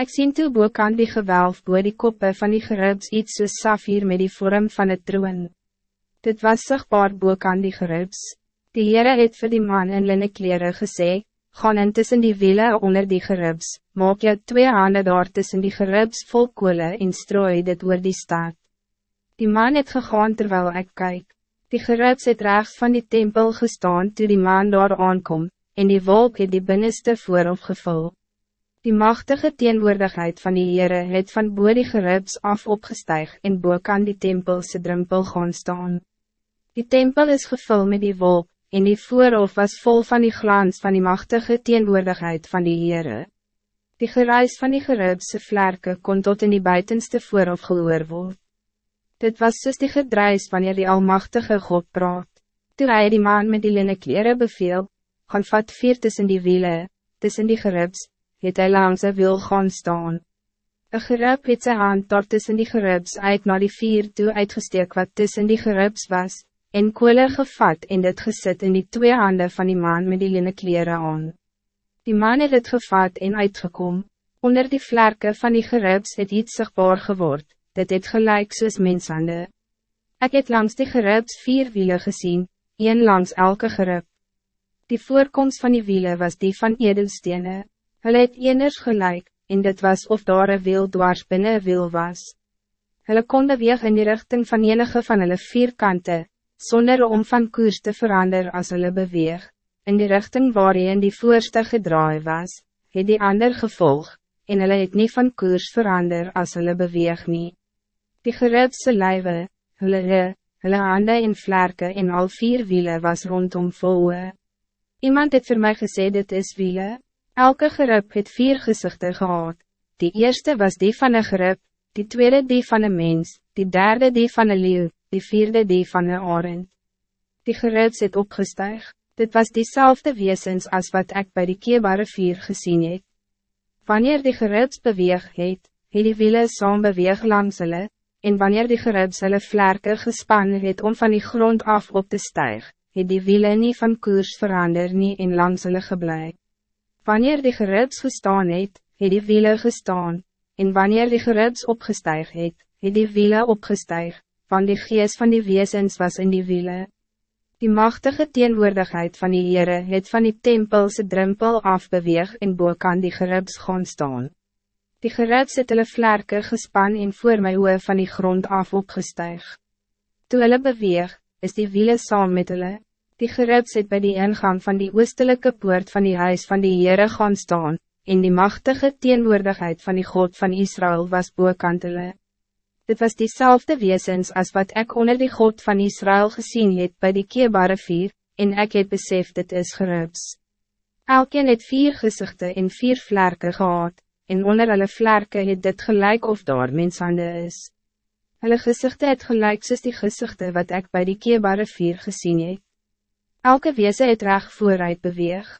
Ik zie toe boek aan die gewelf boe die koppe van die geribs iets soos safir met die vorm van het troon. Dit was sigbaar boek aan die geribs. Die Heere het vir die man in linne kleren gesê, gaan intussen die wielen onder die geribs, maak jou twee handen daar tussen die geribs vol koele en strooi dit oor die stad. Die man het gegaan terwijl ik kijk. Die geribs het rechts van die tempel gestaan toe die man daar aankom, en die wolk het die binnenste voorop gevul. Die machtige teenwoordigheid van die Heere het van boer die geribs af opgestuig en boek aan die tempelse drempel gaan staan. Die tempel is gevul met die wolk, en die voorhof was vol van die glans van die machtige teenwoordigheid van die Heere. Die geruis van die gerubse vlerke kon tot in die buitenste voorhof gehoor word. Dit was soos die gedruis wanneer die almachtige God praat. Toe hy die man met die linne kleren beveel, gaan vat vier tussen die wielen, tussen die gerubs, het hy langs een wil gaan staan. Een gerub het sy hand daar tussen die gerubs uit naar die vier toe uitgesteek wat tussen die gerubs was, en koele gevat en dit gesit in die twee handen van die man met die linnen kleren aan. Die man het het gevat en uitgekom, onder die vlerke van die geribs het iets sigbaar geword, dit het gelijk soos menshande. Ik het langs die geribs vier wielen gezien, een langs elke gerib. Die voorkomst van die wielen was die van edelstenen. Hulle het eners gelijk, en dit was of daar een wiel dwars binnen een wiel was. Hulle kon beweeg in die richting van enige van hulle vier kanten, zonder om van koers te veranderen als hulle beweeg, in die richting waarin die voorste gedraai was, het die ander gevolg, en hulle het nie van koers verander als hulle beweeg nie. Die geribse lijwe, hulle re, hulle hande en vlerke en al vier wielen was rondom volle. Iemand het voor mij gesê dit is wielen, elke gerib het vier gezichten gehad, die eerste was die van een gerib, die tweede die van een mens, die derde die van een leeuw, die vierde die van de arend. Die geruid het opgestuig, dit was diezelfde wezens als wat ik bij die keerbare vier gezien het. Wanneer die geruid beweeg het, het die wiele saam beweeg langs hulle, en wanneer die geruid hulle vlerke gespan het om van die grond af op te stijg, het die wiele niet van koers verander nie en langs hulle geblei. Wanneer die geruid gestaan het, het die wiele gestaan, en wanneer die geruid opgestuig het, het die wiele opgestuig, van die geest van die wezens was in die wielen. Die machtige teenwoordigheid van die Heere het van die tempelse drempel afbeweeg en boek aan die geribs gaan staan. Die geribs het hulle vlerke gespan en voor my oe van die grond af opgestuig. Toe hulle beweeg, is die wielen saam met hulle. Die geribs het bij die ingang van die oostelike poort van die huis van die Heere gaan staan, en die machtige teenwoordigheid van die God van Israël was boek aan hulle. Dit was diezelfde wezens als wat ik onder die God van Israël gezien het bij die keerbare vier, en ik het besef dit is gerubs. Elkeen het vier gezichten en vier vlerken gehad, en onder hulle vlerken het dit gelijk of daar menshande is. Hulle gezichten het gelijk soos die gezichten wat ik bij die keerbare vier gezien het. Elke wezen het recht vooruit beweeg.